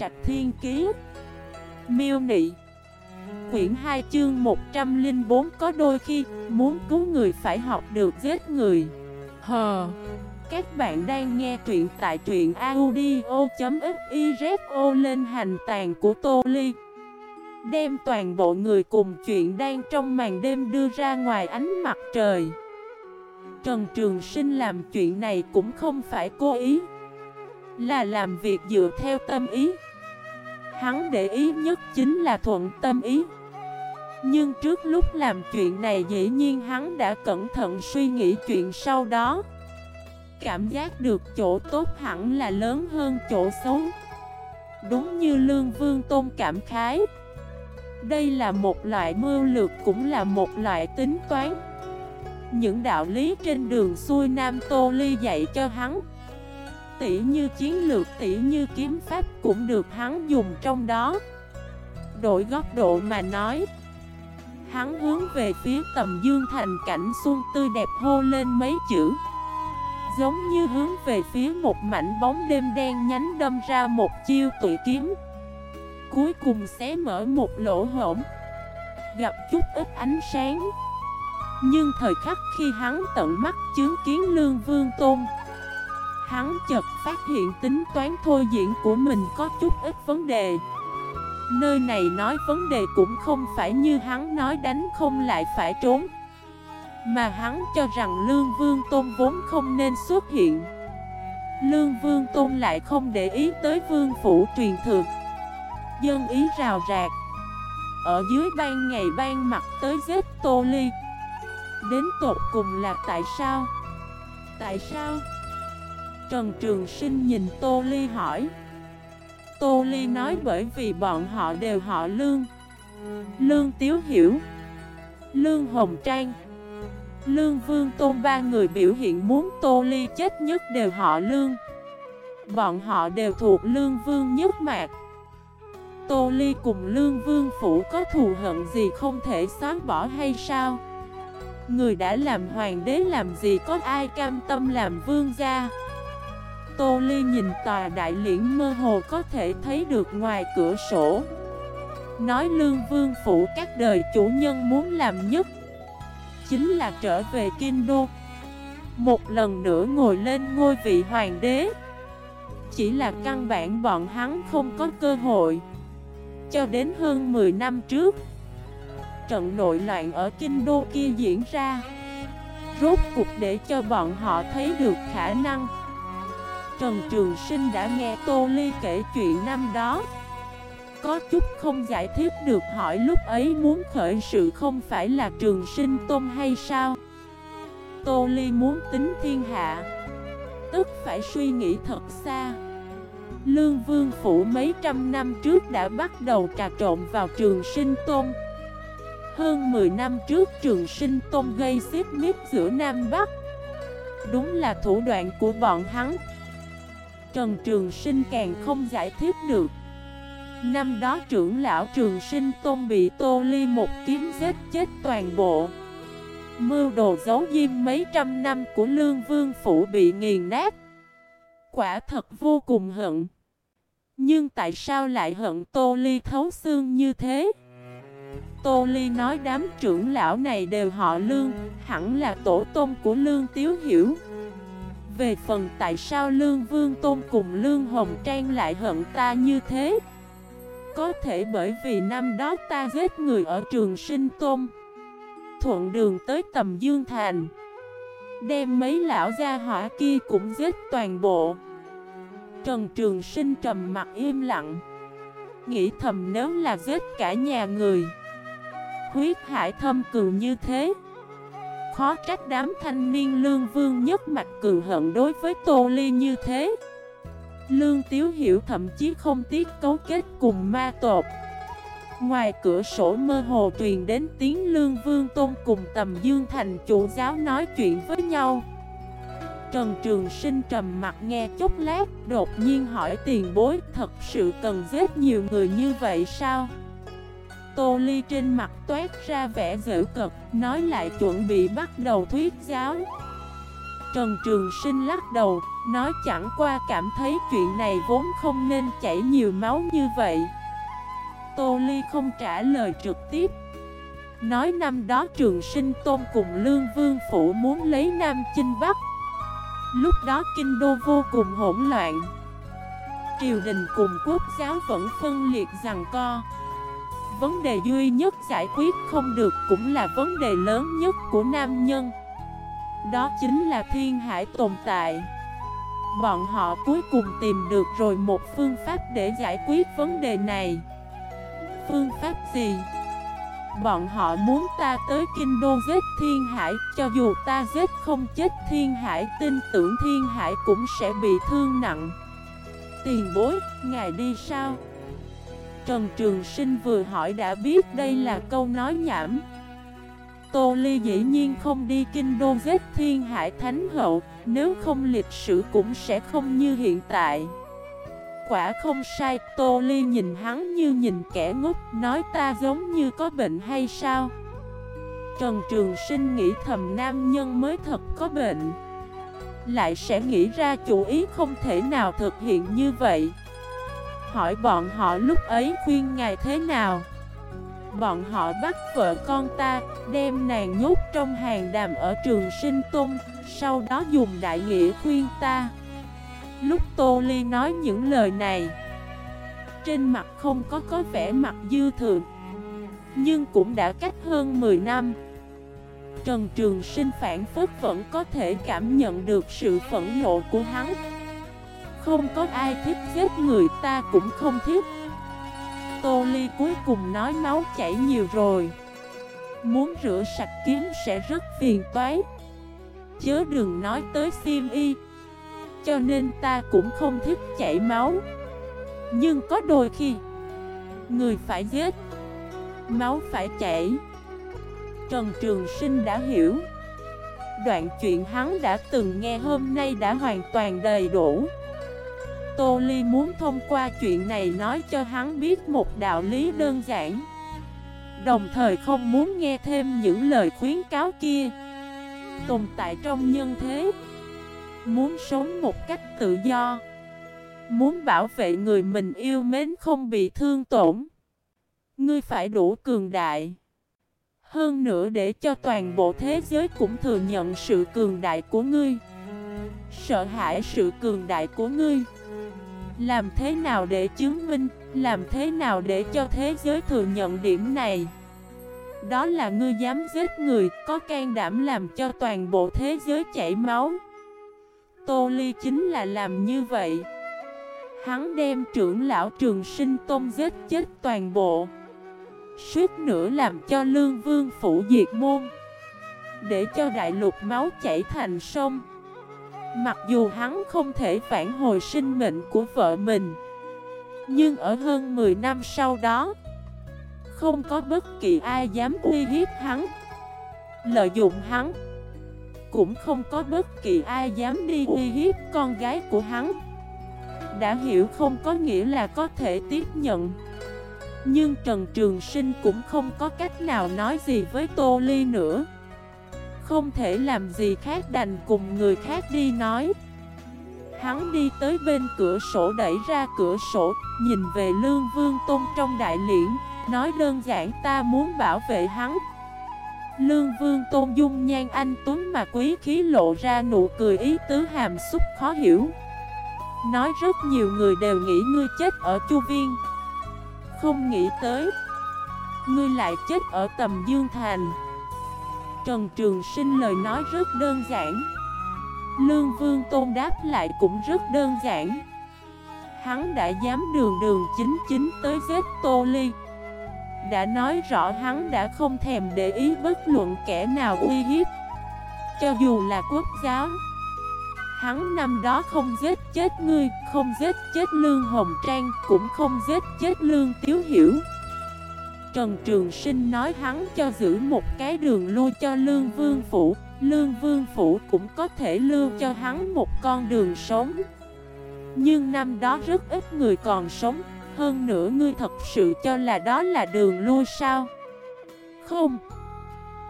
Trạch Thiên Kiế Miêu Nị. Quyển 2 chương 104 có đôi khi muốn cứu người phải học được giết người. Hờ Các bạn đang nghe truyện tại truyện audio.xyzo lên hành tàn của Tô Ly. Đem toàn bộ người cùng chuyện đang trong màn đêm đưa ra ngoài ánh mặt trời. Trần Trường Sinh làm chuyện này cũng không phải cố ý, Là làm việc dựa theo tâm ý. Hắn để ý nhất chính là thuận tâm ý. Nhưng trước lúc làm chuyện này dĩ nhiên hắn đã cẩn thận suy nghĩ chuyện sau đó. Cảm giác được chỗ tốt hẳn là lớn hơn chỗ xấu. Đúng như Lương Vương Tôn cảm khái. Đây là một loại mưu lược cũng là một loại tính toán. Những đạo lý trên đường xuôi Nam Tô Ly dạy cho hắn. Tỉ như chiến lược tỉ như kiếm pháp cũng được hắn dùng trong đó. Đổi góc độ mà nói, Hắn hướng về phía tầm dương thành cảnh xuân tươi đẹp hô lên mấy chữ. Giống như hướng về phía một mảnh bóng đêm đen nhánh đâm ra một chiêu tụi kiếm. Cuối cùng xé mở một lỗ hổng, Gặp chút ít ánh sáng. Nhưng thời khắc khi hắn tận mắt chứng kiến Lương Vương Tôn Hắn chợt phát hiện tính toán thôi diễn của mình có chút ít vấn đề. Nơi này nói vấn đề cũng không phải như hắn nói đánh không lại phải trốn. Mà hắn cho rằng Lương Vương Tôn vốn không nên xuất hiện. Lương Vương Tôn lại không để ý tới Vương Phủ truyền thừa. Dân ý rào rạc. Ở dưới ban ngày ban mặt tới giết Tô Ly. Đến tột cùng là tại sao? Tại sao? Trần Trường Sinh nhìn Tô Ly hỏi. Tô Ly nói bởi vì bọn họ đều họ Lương. Lương Tiếu Hiểu. Lương Hồng Trang. Lương Vương Tôn, ba người biểu hiện muốn Tô Ly chết nhất đều họ Lương. Bọn họ đều thuộc Lương Vương nhất mạc. Tô Ly cùng Lương Vương Phủ có thù hận gì không thể xóa bỏ hay sao? Người đã làm hoàng đế làm gì có ai cam tâm làm vương gia? Tô Ly nhìn tòa đại liễn mơ hồ có thể thấy được ngoài cửa sổ. Nói lương vương phủ, các đời chủ nhân muốn làm nhất Chính là trở về Kinh Đô. Một lần nữa ngồi lên ngôi vị hoàng đế. Chỉ là căn bản bọn hắn không có cơ hội. Cho đến hơn 10 năm trước, trận nội loạn ở kinh đô kia diễn ra. Rốt cuộc để cho bọn họ thấy được khả năng Trần Trường Sinh đã nghe Tô Ly kể chuyện năm đó. Có chút không giải thích được hỏi lúc ấy muốn khởi sự không phải là Trường Sinh Tôn hay sao? Tô Ly muốn tính thiên hạ, Tức phải suy nghĩ thật xa. Lương Vương Phủ mấy trăm năm trước đã bắt đầu trà trộn vào Trường Sinh Tôn. Hơn 10 năm trước trường sinh tôn gây xếp mít giữa Nam Bắc. Đúng là thủ đoạn của bọn hắn. Trần Trường Sinh càng không giải thích được Năm đó trưởng lão Trường Sinh Tôn bị Tô Ly một kiếm giết chết toàn bộ Mưu đồ giấu diêm mấy trăm năm của Lương Vương Phủ bị nghiền nát Quả thật vô cùng hận Nhưng tại sao lại hận Tô Ly thấu xương như thế? Tô Ly nói đám trưởng lão này đều họ Lương, hẳn là tổ tôn của Lương Tiếu Hiểu. Về phần tại sao Lương Vương Tôn cùng Lương Hồng Trang lại hận ta như thế? Có thể bởi vì năm đó ta giết người ở trường sinh tôn, Thuận đường tới tầm Dương Thành, Đem mấy lão gia hỏa kia cũng giết toàn bộ Trần Trường Sinh trầm mặt im lặng, Nghĩ thầm nếu là giết cả nhà người, huyết hải thâm cường như thế Khó trách đám thanh niên lương vương nhất mạch cường hận đối với Tô Ly như thế. Lương Tiếu Hiểu thậm chí không tiếc cấu kết cùng ma tột Ngoài cửa sổ mơ hồ truyền đến tiếng Lương Vương Tôn cùng tầm Dương Thành chủ giáo nói chuyện với nhau. Trần Trường Sinh trầm mặt nghe chút lát, Đột nhiên hỏi tiền bối, thật sự cần giết nhiều người như vậy sao? Tô Ly trên mặt toát ra vẻ dễ cực, nói lại chuẩn bị bắt đầu thuyết giáo. Trần Trường Sinh lắc đầu, Nói chẳng qua cảm thấy chuyện này vốn không nên chảy nhiều máu như vậy. Tô Ly không trả lời trực tiếp. Nói năm đó trường sinh tôn cùng Lương Vương Phủ muốn lấy Nam Chinh Bắc. Lúc đó kinh đô vô cùng hỗn loạn. Triều đình cùng quốc giáo vẫn phân liệt rằng co. Vấn đề duy nhất giải quyết không được cũng là vấn đề lớn nhất của nam nhân Đó chính là thiên hải tồn tại Bọn họ cuối cùng tìm được rồi một phương pháp để giải quyết vấn đề này Phương pháp gì? Bọn họ muốn ta tới kinh đô giết thiên hải Cho dù ta giết không chết thiên hải Tin tưởng thiên hải cũng sẽ bị thương nặng Tiền bối, ngài đi sao? Trần Trường Sinh vừa hỏi đã biết đây là câu nói nhảm. Tô Ly dĩ nhiên không đi kinh đô giết thiên hải thánh hậu, Nếu không lịch sử cũng sẽ không như hiện tại. Quả không sai, Tô Ly nhìn hắn như nhìn kẻ ngốc, Nói ta giống như có bệnh hay sao? Trần Trường Sinh nghĩ thầm nam nhân mới thật có bệnh. Lại sẽ nghĩ ra chủ ý không thể nào thực hiện như vậy. Hỏi bọn họ lúc ấy khuyên ngài thế nào? Bọn họ bắt vợ con ta Đem nàng nhốt trong hàng đàm ở trường sinh tung, Sau đó dùng đại nghĩa khuyên ta. Lúc Tô Ly nói những lời này Trên mặt không có có vẻ mặt dư thường Nhưng cũng đã cách hơn 10 năm. Trần Trường Sinh phản phất vẫn có thể cảm nhận được sự phẫn nộ của hắn. Không có ai thích giết người ta cũng không thích. Tô Ly cuối cùng nói máu chảy nhiều rồi. Muốn rửa sạch kiếm sẽ rất phiền toái. Chớ đừng nói tới xiêm y, Cho nên ta cũng không thích chảy máu. Nhưng có đôi khi, Người phải giết, Máu phải chảy. Trần Trường Sinh đã hiểu. Đoạn chuyện hắn đã từng nghe hôm nay đã hoàn toàn đầy đủ. Tô Ly muốn thông qua chuyện này nói cho hắn biết một đạo lý đơn giản. Đồng thời không muốn nghe thêm những lời khuyến cáo kia. Tồn tại trong nhân thế. Muốn sống một cách tự do. Muốn bảo vệ người mình yêu mến không bị thương tổn. Ngươi phải đủ cường đại. Hơn nữa để cho toàn bộ thế giới cũng thừa nhận sự cường đại của ngươi. Sợ hãi sự cường đại của ngươi làm thế nào để chứng minh, làm thế nào để cho thế giới thừa nhận điểm này? Đó là ngươi dám giết người, có can đảm làm cho toàn bộ thế giới chảy máu. Tô Ly chính là làm như vậy. Hắn đem trưởng lão trường sinh tôn giết chết toàn bộ. Suốt nữa làm cho lương vương phủ diệt môn. Để cho đại lục máu chảy thành sông. Mặc dù hắn không thể phản hồi sinh mệnh của vợ mình, Nhưng ở hơn 10 năm sau đó, Không có bất kỳ ai dám uy hiếp hắn, Lợi dụng hắn, Cũng không có bất kỳ ai dám đi uy hiếp con gái của hắn. Đã hiểu không có nghĩa là có thể tiếp nhận, Nhưng Trần Trường Sinh cũng không có cách nào nói gì với Tô Ly nữa không thể làm gì khác đành cùng người khác đi nói. Hắn đi tới bên cửa sổ đẩy ra cửa sổ, Nhìn về Lương Vương Tôn trong đại liễn, Nói đơn giản, ta muốn bảo vệ hắn. Lương Vương Tôn dung nhan anh tuấn mà quý khí lộ ra nụ cười ý tứ hàm xúc khó hiểu. Nói rất nhiều người đều nghĩ ngươi chết ở Chu Viên. Không nghĩ tới, Ngươi lại chết ở tầm Dương Thành. Trần Trường Sinh lời nói rất đơn giản. Lương Vương Tôn đáp lại cũng rất đơn giản. Hắn đã dám đường đường chính chính tới giết Tô Ly. Đã nói rõ hắn đã không thèm để ý bất luận kẻ nào uy hiếp. Cho dù là quốc giáo Hắn năm đó không giết chết ngươi, không giết chết Lương Hồng Trang, cũng không giết chết Lương Tiếu Hiểu. Trần Trường Sinh nói hắn cho giữ một cái đường lui cho Lương Vương Phủ. Lương Vương Phủ cũng có thể lưu cho hắn một con đường sống. Nhưng năm đó rất ít người còn sống. Hơn nữa ngươi thật sự cho là đó là đường lui sao? Không.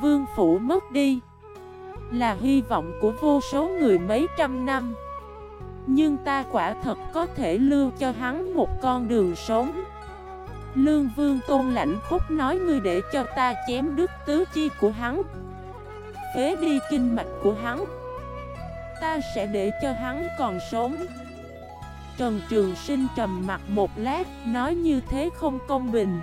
Vương Phủ mất đi. Là hy vọng của vô số người mấy trăm năm. Nhưng ta quả thật có thể lưu cho hắn một con đường sống. Lương Vương Tôn lạnh khúc nói ngươi để cho ta chém đứt tứ chi của hắn. Phế đi kinh mạch của hắn. Ta sẽ để cho hắn còn sống. Trần Trường Sinh trầm mặt một lát, Nói như thế không công bình.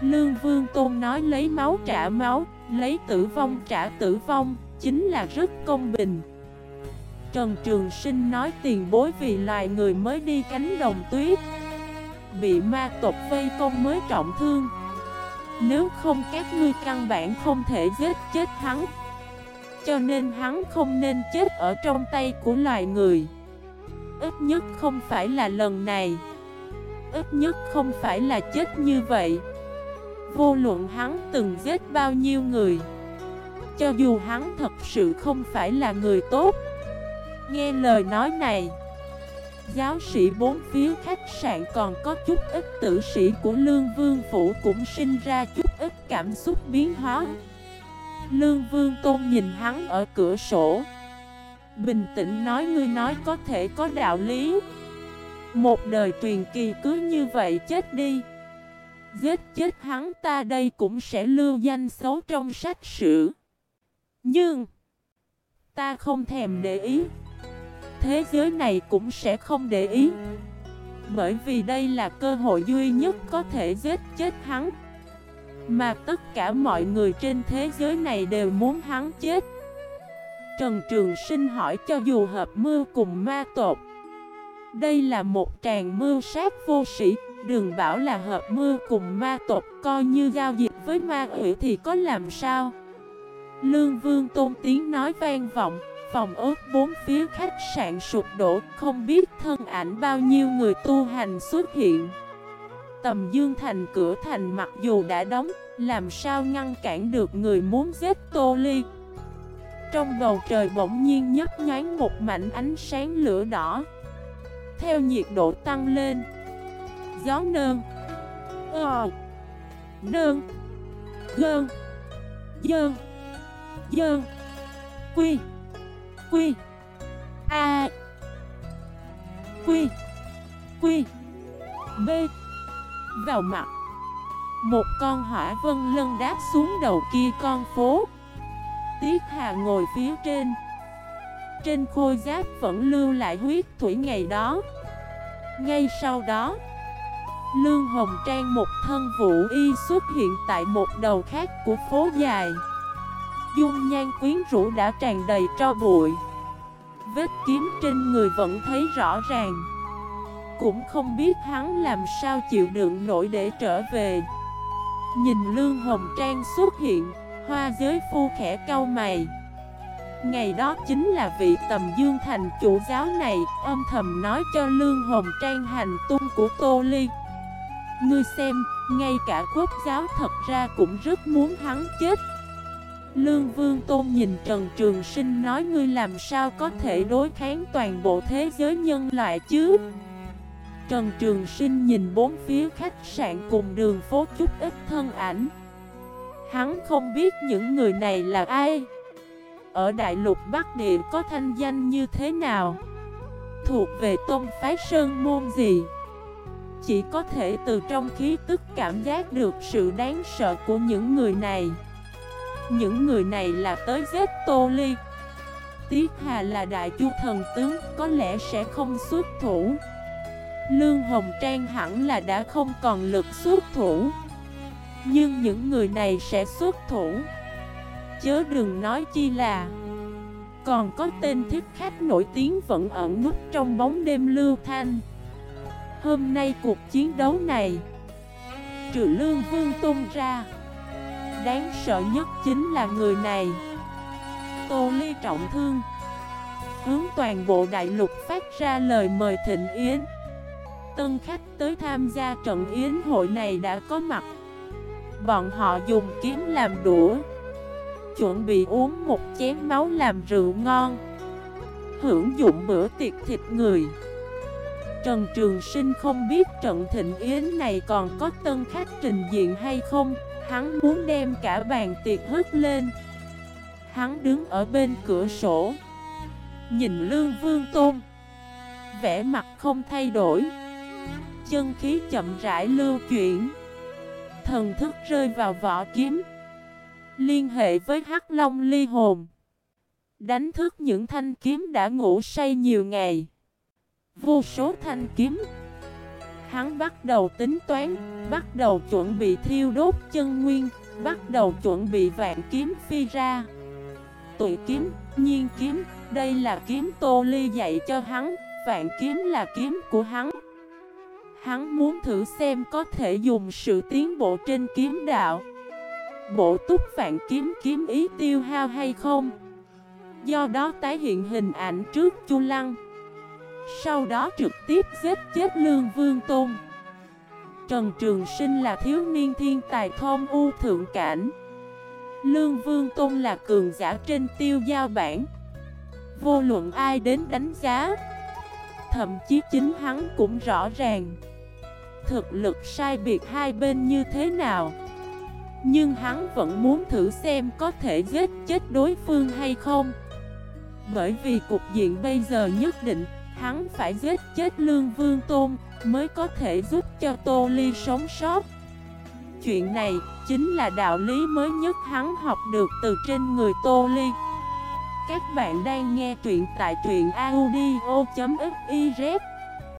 Lương Vương Tôn nói lấy máu trả máu, Lấy tử vong trả tử vong, Chính là rất công bình. Trần Trường Sinh nói tiền bối vì loài người mới đi cánh đồng tuyết. Bị ma tộc vây công mới trọng thương. Nếu không các ngươi căn bản không thể giết chết hắn. Cho nên hắn không nên chết ở trong tay của loài người. Ít nhất không phải là lần này. Ít nhất không phải là chết như vậy. Vô luận hắn từng giết bao nhiêu người. Cho dù hắn thật sự không phải là người tốt. Nghe lời nói này Giáo sĩ bốn phía khách sạn còn có chút ít tử sĩ của Lương Vương Phủ cũng sinh ra chút ít cảm xúc biến hóa. Lương Vương Tôn nhìn hắn ở cửa sổ. Bình tĩnh nói, ngươi nói có thể có đạo lý. Một đời truyền kỳ cứ như vậy chết đi. Giết chết hắn ta đây cũng sẽ lưu danh xấu trong sách sử. Nhưng Ta không thèm để ý. Thế giới này cũng sẽ không để ý. Bởi vì đây là cơ hội duy nhất có thể giết chết hắn. Mà tất cả mọi người trên thế giới này đều muốn hắn chết. Trần Trường Sinh hỏi cho dù hợp mưu cùng ma tột Đây là một tràng mưu sát vô sĩ, Đừng bảo là hợp mưu cùng ma tộc Coi như giao dịch với ma quỷ thì có làm sao? Lương Vương Tôn Tiếng nói vang vọng. Phòng ớt bốn phía khách sạn sụp đổ, Không biết thân ảnh bao nhiêu người tu hành xuất hiện. Tầm Dương Thành, cửa thành mặc dù đã đóng, Làm sao ngăn cản được người muốn giết Tô Ly? Trong bầu trời bỗng nhiên nhấp nhoáng một mảnh ánh sáng lửa đỏ. Theo nhiệt độ tăng lên. Gió nơn. Ờ. Nơn. Gơn. Dơn. Dơn. Quy. Quy. A. Quy. Quy. B. Vào mặt. Một con hỏa vân lân đáp xuống đầu kia con phố. Tiết Hà ngồi phía trên. Trên khôi giáp vẫn lưu lại huyết thủy ngày đó. Ngay sau đó, Lương Hồng Trang một thân vũ y xuất hiện tại một đầu khác của phố dài. Dung nhan quyến rũ đã tràn đầy cho bụi. Vết kiếm trên người vẫn thấy rõ ràng. Cũng không biết hắn làm sao chịu đựng nổi để trở về. Nhìn Lương Hồng Trang xuất hiện Hoa giới phu khẽ cau mày. Ngày đó chính là vị tầm dương thành chủ giáo này Âm thầm nói cho Lương Hồng Trang hành tung của Tô Ly. Ngươi xem, ngay cả quốc giáo thật ra cũng rất muốn hắn chết. Lương Vương Tôn nhìn Trần Trường Sinh nói, ngươi làm sao có thể đối kháng toàn bộ thế giới nhân loại chứ? Trần Trường Sinh nhìn bốn phía khách sạn cùng đường phố chút ít thân ảnh. Hắn không biết những người này là ai. Ở Đại lục Bắc Địa có thanh danh như thế nào? Thuộc về tôn phái sơn môn gì? Chỉ có thể từ trong khí tức cảm giác được sự đáng sợ của những người này những người này là tới giết Tô Ly Tiết Hà là đại chu thần tướng, Có lẽ sẽ không xuất thủ. Lương Hồng Trang hẳn là đã không còn lực xuất thủ. Nhưng những người này sẽ xuất thủ. Chớ đừng nói chi là, Còn có tên thiết khách nổi tiếng vẫn ẩn nút trong bóng đêm lưu thanh. Hôm nay cuộc chiến đấu này, Trừ Lương Vương tung ra Đáng sợ nhất chính là người này. Tô Ly trọng thương. Hướng toàn bộ đại lục phát ra lời mời thịnh yến. Tân khách tới tham gia trận yến hội này đã có mặt. Bọn họ dùng kiếm làm đũa. Chuẩn bị uống một chén máu làm rượu ngon. Hưởng dụng bữa tiệc thịt người. Trần Trường Sinh không biết trận thịnh yến này còn có tân khách trình diện hay không. Hắn muốn đem cả bàn tiệc hứt lên. Hắn đứng ở bên cửa sổ, Nhìn Lương Vương Tôn. Vẻ mặt không thay đổi, Chân khí chậm rãi lưu chuyển. Thần thức rơi vào vỏ kiếm, Liên hệ với hắc long ly hồn. Đánh thức những thanh kiếm đã ngủ say nhiều ngày. Vô số thanh kiếm Hắn bắt đầu tính toán Bắt đầu chuẩn bị thiêu đốt chân nguyên Bắt đầu chuẩn bị vạn kiếm phi ra. Tụi kiếm, nhiên kiếm Đây là kiếm tô ly dạy cho hắn Vạn kiếm là kiếm của hắn. Hắn muốn thử xem có thể dùng sự tiến bộ trên kiếm đạo. Bộ túc vạn kiếm kiếm ý tiêu hao hay không? Do đó tái hiện hình ảnh trước Chu Lăng. Sau đó trực tiếp giết chết Lương Vương Tôn. Trần Trường Sinh là thiếu niên thiên tài thông u thượng cảnh. Lương Vương Tôn là cường giả trên tiêu giao bản Vô luận ai đến đánh giá, Thậm chí chính hắn cũng rõ ràng. Thực lực sai biệt hai bên như thế nào? Nhưng hắn vẫn muốn thử xem có thể giết chết đối phương hay không. Bởi vì cục diện bây giờ nhất định Hắn phải giết chết Lương Vương Tôn Mới có thể giúp cho Tô Ly sống sót. Chuyện này chính là đạo lý mới nhất hắn học được từ trên người Tô Ly. Các bạn đang nghe truyện tại truyện audio.fif